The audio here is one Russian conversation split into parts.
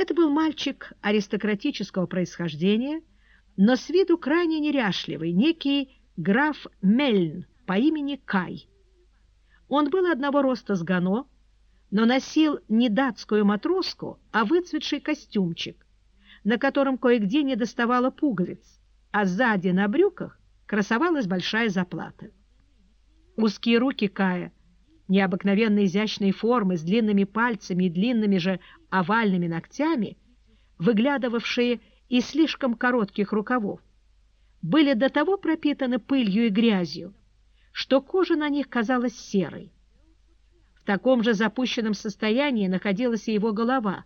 Это был мальчик аристократического происхождения, но с виду крайне неряшливый, некий граф Мельн по имени Кай. Он был одного роста с Гано, но носил не датскую матроску, а выцветший костюмчик, на котором кое-где не доставало пуговиц, а сзади на брюках красовалась большая заплата. Узкие руки Кая, необыкновенно изящной формы, с длинными пальцами и длинными же овальными ногтями, выглядывавшие из слишком коротких рукавов, были до того пропитаны пылью и грязью, что кожа на них казалась серой. В таком же запущенном состоянии находилась и его голова,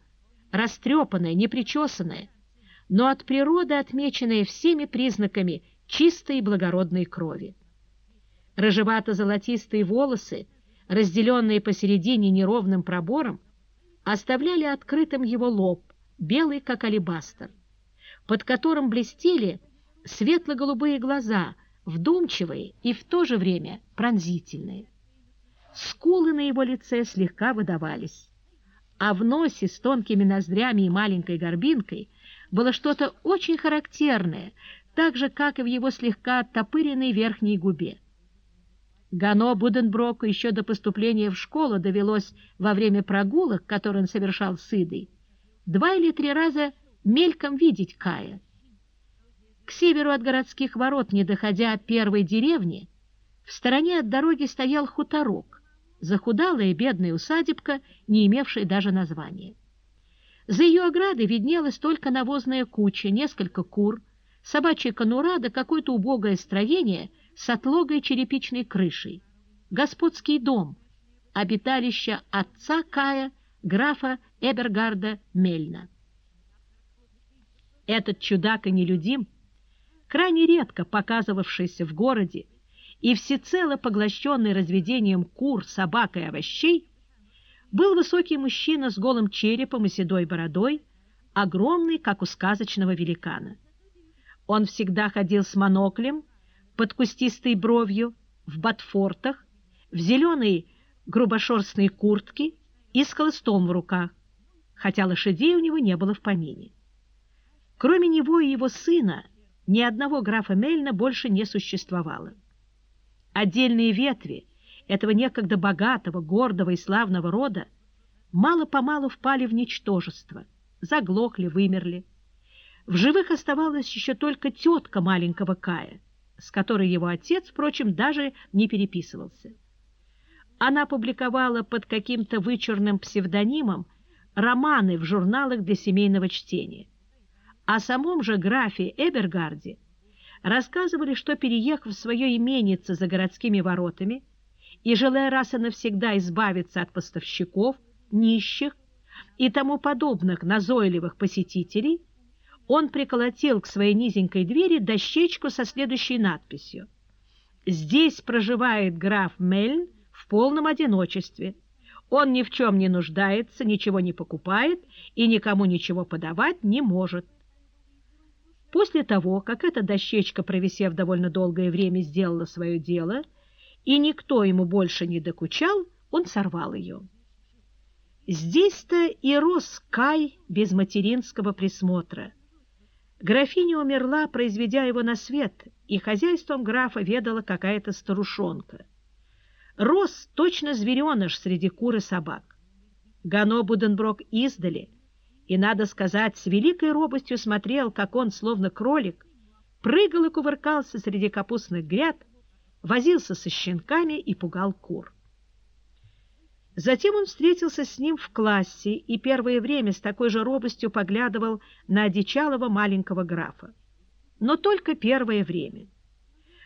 растрепанная, непричесанная, но от природы отмеченная всеми признаками чистой и благородной крови. Рыжевато-золотистые волосы, разделенные посередине неровным пробором, оставляли открытым его лоб, белый как алебастр, под которым блестели светло-голубые глаза, вдумчивые и в то же время пронзительные. Скулы на его лице слегка выдавались, а в носе с тонкими ноздрями и маленькой горбинкой было что-то очень характерное, так же, как и в его слегка оттопыренной верхней губе. Гано Буденброку еще до поступления в школу довелось во время прогулок, которые он совершал с Идой, два или три раза мельком видеть Кая. К северу от городских ворот, не доходя первой деревни, в стороне от дороги стоял хуторок, захудалая бедная усадебка, не имевшая даже названия. За ее оградой виднелась только навозная куча, несколько кур, собачья конура да какое-то убогое строение с отлогой черепичной крышей. Господский дом, обиталище отца Кая, графа Эбергарда Мельна. Этот чудак и нелюдим, крайне редко показывавшийся в городе и всецело поглощенный разведением кур, собак и овощей, был высокий мужчина с голым черепом и седой бородой, огромный, как у сказочного великана. Он всегда ходил с моноклем, под кустистой бровью, в ботфортах, в зеленой грубошерстной куртке и с холстом в руках, хотя лошадей у него не было в помине. Кроме него и его сына, ни одного графа Мельна больше не существовало. Отдельные ветви этого некогда богатого, гордого и славного рода мало-помалу впали в ничтожество, заглохли, вымерли. В живых оставалась еще только тетка маленького Кая, с которой его отец, впрочем, даже не переписывался. Она публиковала под каким-то вычурным псевдонимом романы в журналах для семейного чтения. О самом же графе Эбергарде рассказывали, что, переехав в свое именице за городскими воротами и желая раз и навсегда избавиться от поставщиков, нищих и тому подобных назойливых посетителей, он приколотил к своей низенькой двери дощечку со следующей надписью «Здесь проживает граф Мельн в полном одиночестве. Он ни в чем не нуждается, ничего не покупает и никому ничего подавать не может». После того, как эта дощечка, провисев довольно долгое время, сделала свое дело, и никто ему больше не докучал, он сорвал ее. Здесь-то и рос Кай без материнского присмотра. Графиня умерла, произведя его на свет, и хозяйством графа ведала какая-то старушонка. Рос точно звереныш среди кур и собак. Гано Буденброк издали и, надо сказать, с великой робостью смотрел, как он, словно кролик, прыгал и кувыркался среди капустных гряд, возился со щенками и пугал кур. Затем он встретился с ним в классе и первое время с такой же робостью поглядывал на одичалого маленького графа. Но только первое время.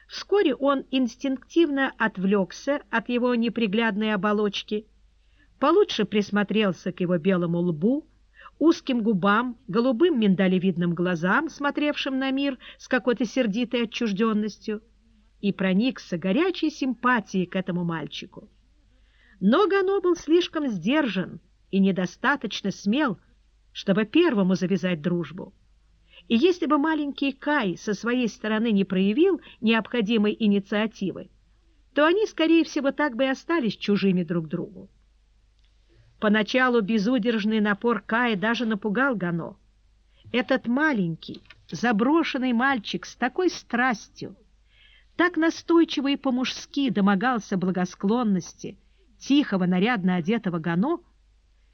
Вскоре он инстинктивно отвлекся от его неприглядной оболочки, получше присмотрелся к его белому лбу, узким губам, голубым миндалевидным глазам, смотревшим на мир с какой-то сердитой отчужденностью, и проникся горячей симпатией к этому мальчику. Но Гано был слишком сдержан и недостаточно смел, чтобы первому завязать дружбу. И если бы маленький Кай со своей стороны не проявил необходимой инициативы, то они, скорее всего, так бы и остались чужими друг другу. Поначалу безудержный напор Кая даже напугал Гано. Этот маленький, заброшенный мальчик с такой страстью, так настойчиво и по-мужски домогался благосклонности тихого, нарядно одетого Гано,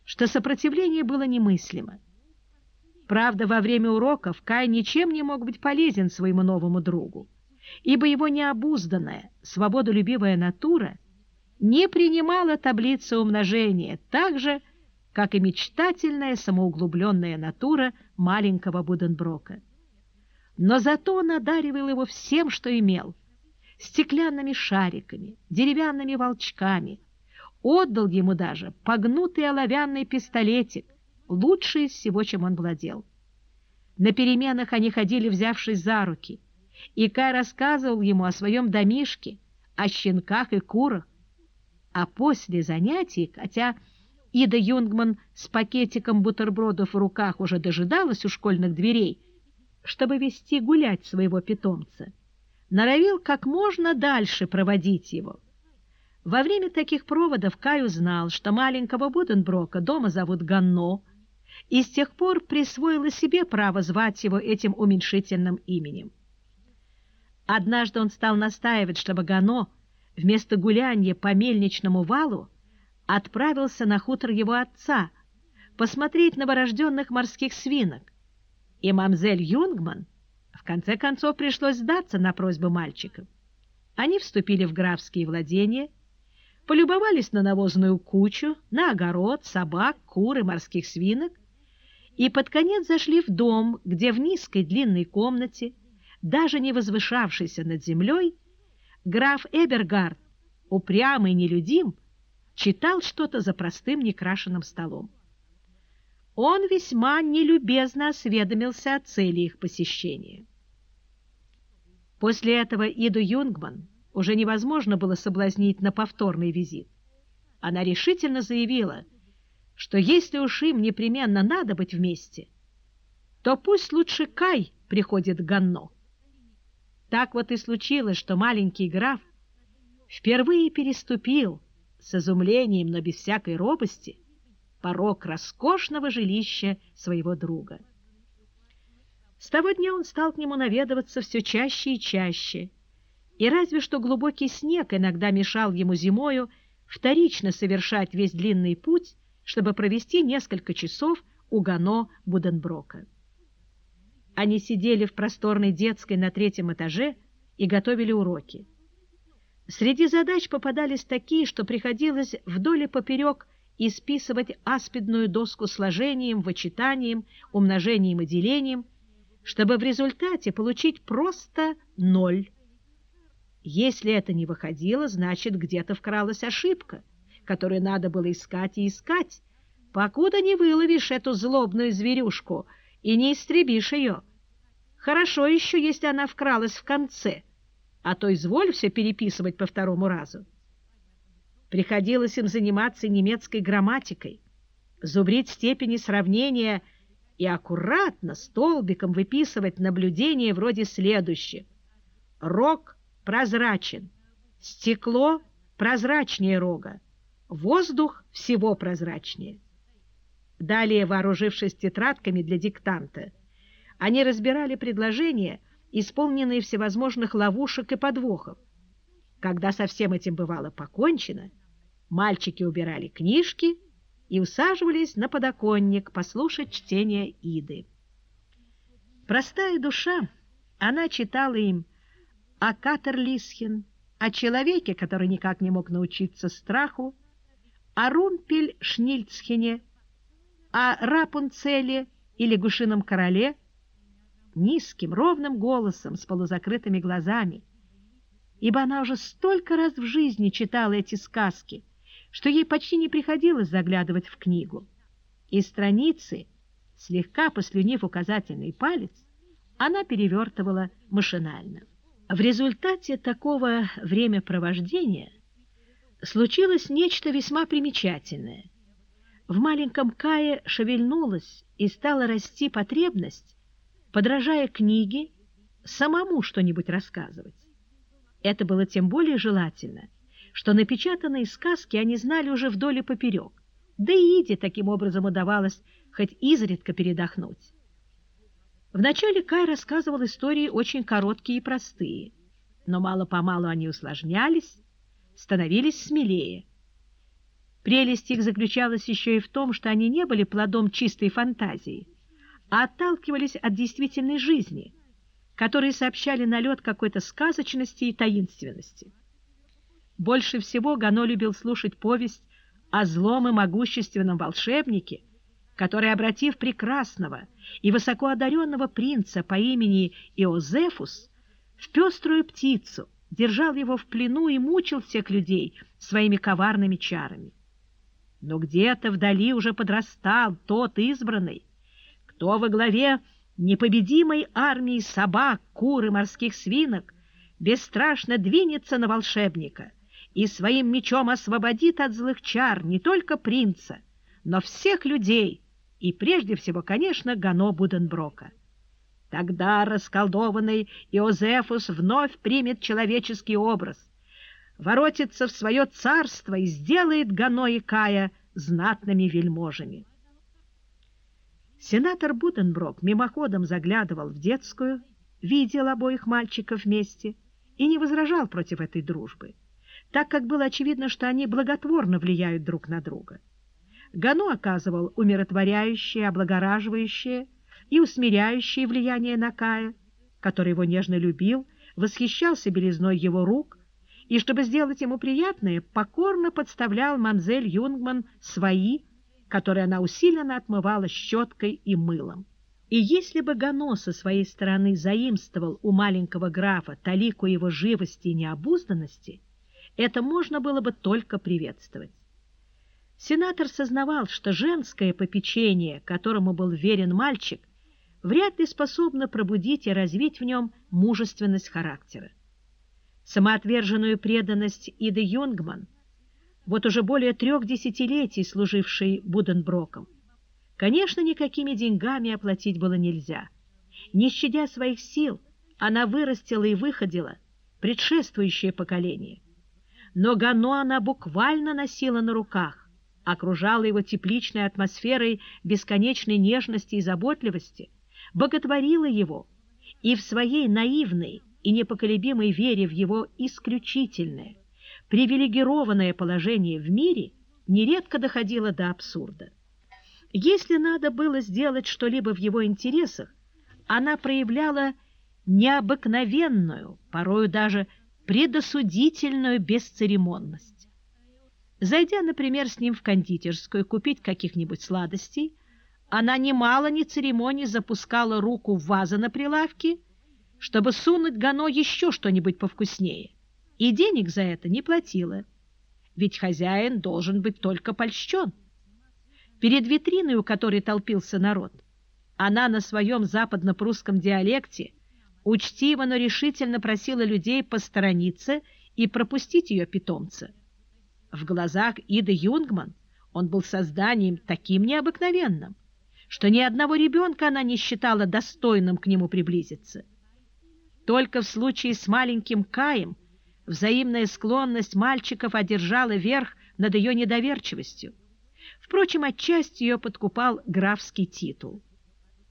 что сопротивление было немыслимо. Правда, во время уроков Кай ничем не мог быть полезен своему новому другу, ибо его необузданная, свободолюбивая натура не принимала таблицы умножения так же, как и мечтательная самоуглубленная натура маленького Буденброка. Но зато он одаривал его всем, что имел — стеклянными шариками, деревянными волчками, отдал ему даже погнутый оловянный пистолетик, лучшее из всего, чем он владел. На переменах они ходили, взявшись за руки, и Кай рассказывал ему о своем домишке, о щенках и курах. А после занятий, хотя Ида Юнгман с пакетиком бутербродов в руках уже дожидалась у школьных дверей, чтобы вести гулять своего питомца, норовил как можно дальше проводить его. Во время таких проводов Кай узнал, что маленького Буденброка дома зовут Ганно, и с тех пор присвоила себе право звать его этим уменьшительным именем. Однажды он стал настаивать, чтобы Гано вместо гуляния по мельничному валу отправился на хутор его отца посмотреть новорожденных морских свинок, и мамзель Юнгман в конце концов пришлось сдаться на просьбу мальчиков. Они вступили в графские владения, полюбовались на навозную кучу, на огород, собак, кур и морских свинок и под конец зашли в дом, где в низкой длинной комнате, даже не возвышавшейся над землей, граф Эбергард, упрямый нелюдим, читал что-то за простым некрашенным столом. Он весьма нелюбезно осведомился о цели их посещения. После этого Иду Юнгман уже невозможно было соблазнить на повторный визит. Она решительно заявила – что если уж им непременно надо быть вместе, то пусть лучше Кай приходит к Ганно. Так вот и случилось, что маленький граф впервые переступил с изумлением, но без всякой робости, порог роскошного жилища своего друга. С того дня он стал к нему наведываться все чаще и чаще, и разве что глубокий снег иногда мешал ему зимою вторично совершать весь длинный путь чтобы провести несколько часов у Гано Буденброка. Они сидели в просторной детской на третьем этаже и готовили уроки. Среди задач попадались такие, что приходилось вдоль и поперек исписывать аспидную доску сложением, вычитанием, умножением и делением, чтобы в результате получить просто ноль. Если это не выходило, значит, где-то вкралась ошибка – которую надо было искать и искать, покуда не выловишь эту злобную зверюшку и не истребишь ее. Хорошо еще, если она вкралась в конце, а то изволь все переписывать по второму разу. Приходилось им заниматься немецкой грамматикой, зубрить степени сравнения и аккуратно столбиком выписывать наблюдения вроде следующих. Рог прозрачен, стекло прозрачнее рога, Воздух всего прозрачнее. Далее, вооружившись тетрадками для диктанта, они разбирали предложения, исполненные всевозможных ловушек и подвохов. Когда со всем этим бывало покончено, мальчики убирали книжки и усаживались на подоконник послушать чтение Иды. Простая душа, она читала им о Катерлисхен, о человеке, который никак не мог научиться страху, о Румпель-Шнильцхене, о Рапунцеле и лягушином короле низким, ровным голосом с полузакрытыми глазами, ибо она уже столько раз в жизни читала эти сказки, что ей почти не приходилось заглядывать в книгу. И страницы, слегка послюнив указательный палец, она перевертывала машинально. В результате такого времяпровождения случилось нечто весьма примечательное. В маленьком Кае шевельнулась и стала расти потребность, подражая книге, самому что-нибудь рассказывать. Это было тем более желательно, что напечатанные сказки они знали уже вдоль и поперек, да и Иде таким образом удавалось хоть изредка передохнуть. Вначале Кай рассказывал истории очень короткие и простые, но мало-помалу они усложнялись, становились смелее. Прелесть их заключалась еще и в том, что они не были плодом чистой фантазии, а отталкивались от действительной жизни, которые сообщали налет какой-то сказочности и таинственности. Больше всего Гано любил слушать повесть о злом и могущественном волшебнике, который, обратив прекрасного и высокоодаренного принца по имени Иозефус в пеструю птицу, держал его в плену и мучил всех людей своими коварными чарами. Но где-то вдали уже подрастал тот избранный, кто во главе непобедимой армии собак, кур и морских свинок бесстрашно двинется на волшебника и своим мечом освободит от злых чар не только принца, но всех людей, и прежде всего, конечно, Гано Буденброка. Тогда расколдованный Иозефус вновь примет человеческий образ, воротится в свое царство и сделает Гано и Кая знатными вельможами. Сенатор Буденброк мимоходом заглядывал в детскую, видел обоих мальчиков вместе и не возражал против этой дружбы, так как было очевидно, что они благотворно влияют друг на друга. Гано оказывал умиротворяющее, облагораживающее и усмиряющее влияние на Кая, который его нежно любил, восхищался белизной его рук и, чтобы сделать ему приятное, покорно подставлял мамзель Юнгман свои, которые она усиленно отмывала щеткой и мылом. И если бы Гано со своей стороны заимствовал у маленького графа талику его живости и необузданности, это можно было бы только приветствовать. Сенатор сознавал, что женское попечение, которому был верен мальчик, вряд ли способно пробудить и развить в нем мужественность характера. Самоотверженную преданность Иды Юнгман, вот уже более трех десятилетий служившей Буденброком, конечно, никакими деньгами оплатить было нельзя. Не щадя своих сил, она вырастила и выходила предшествующее поколение. Но Гано она буквально носила на руках, окружала его тепличной атмосферой бесконечной нежности и заботливости, боготворила его и в своей наивной и непоколебимой вере в его исключительное, привилегированное положение в мире нередко доходила до абсурда. Если надо было сделать что-либо в его интересах, она проявляла необыкновенную, порою даже предосудительную бесцеремонность. Зайдя, например, с ним в кондитерскую купить каких-нибудь сладостей, она немало не церемоний запускала руку в вазы на прилавке, чтобы сунуть Гано еще что-нибудь повкуснее, и денег за это не платила, ведь хозяин должен быть только польщен. Перед витриной, у которой толпился народ, она на своем западно-прусском диалекте учтиво, но решительно просила людей посторониться и пропустить ее питомца. В глазах Иды Юнгман он был созданием таким необыкновенным, что ни одного ребенка она не считала достойным к нему приблизиться. Только в случае с маленьким Каем взаимная склонность мальчиков одержала верх над ее недоверчивостью. Впрочем, отчасти ее подкупал графский титул.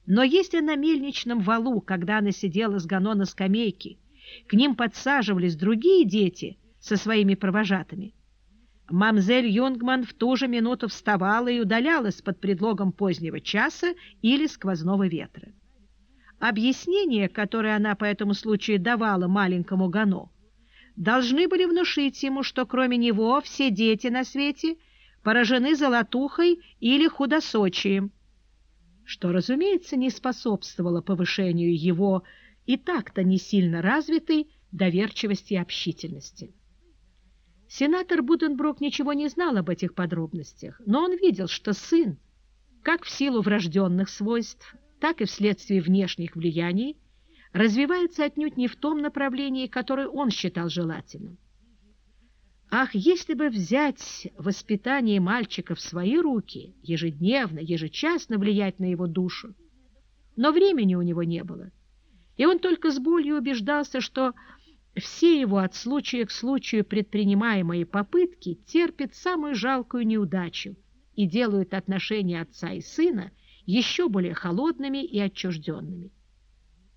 Но если на мельничном валу, когда она сидела с Гано на скамейке, к ним подсаживались другие дети со своими провожатыми, Мамзель Юнгман в ту же минуту вставала и удалялась под предлогом позднего часа или сквозного ветра. Объяснения, которые она по этому случаю давала маленькому Гано, должны были внушить ему, что кроме него все дети на свете поражены золотухой или худосочием, что, разумеется, не способствовало повышению его и так-то не сильно развитой доверчивости и общительности. Сенатор Буденброк ничего не знал об этих подробностях, но он видел, что сын, как в силу врожденных свойств, так и вследствие внешних влияний, развивается отнюдь не в том направлении, которое он считал желательным. Ах, если бы взять воспитание мальчика в свои руки, ежедневно, ежечасно влиять на его душу! Но времени у него не было, и он только с болью убеждался, что все его от случая к случаю предпринимаемые попытки терпят самую жалкую неудачу и делают отношения отца и сына еще более холодными и отчужденными.